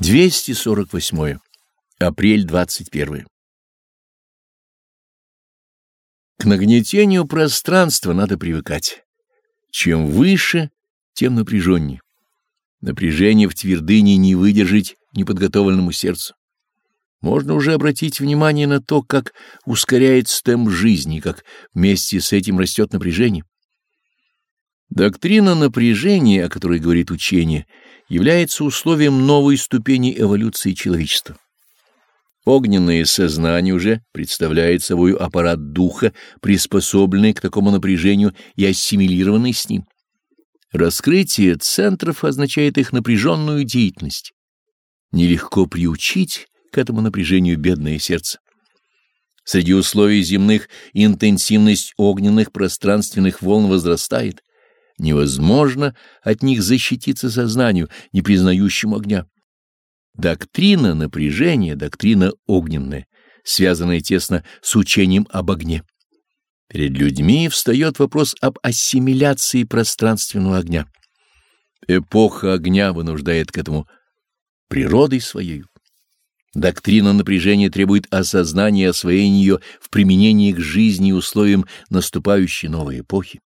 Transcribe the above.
248. Апрель 21. К нагнетению пространства надо привыкать. Чем выше, тем напряженнее. Напряжение в твердыне не выдержать неподготовленному сердцу. Можно уже обратить внимание на то, как ускоряется темп жизни, как вместе с этим растет напряжение. Доктрина напряжения, о которой говорит учение, является условием новой ступени эволюции человечества. Огненное сознание уже представляет собой аппарат духа, приспособленный к такому напряжению и ассимилированный с ним. Раскрытие центров означает их напряженную деятельность. Нелегко приучить к этому напряжению бедное сердце. Среди условий земных интенсивность огненных пространственных волн возрастает — невозможно от них защититься сознанию, не признающему огня. Доктрина напряжения, доктрина огненная, связанная тесно с учением об огне. Перед людьми встает вопрос об ассимиляции пространственного огня. Эпоха огня вынуждает к этому природой своей. Доктрина напряжения требует осознания и освоения ее в применении к жизни и условиям наступающей новой эпохи.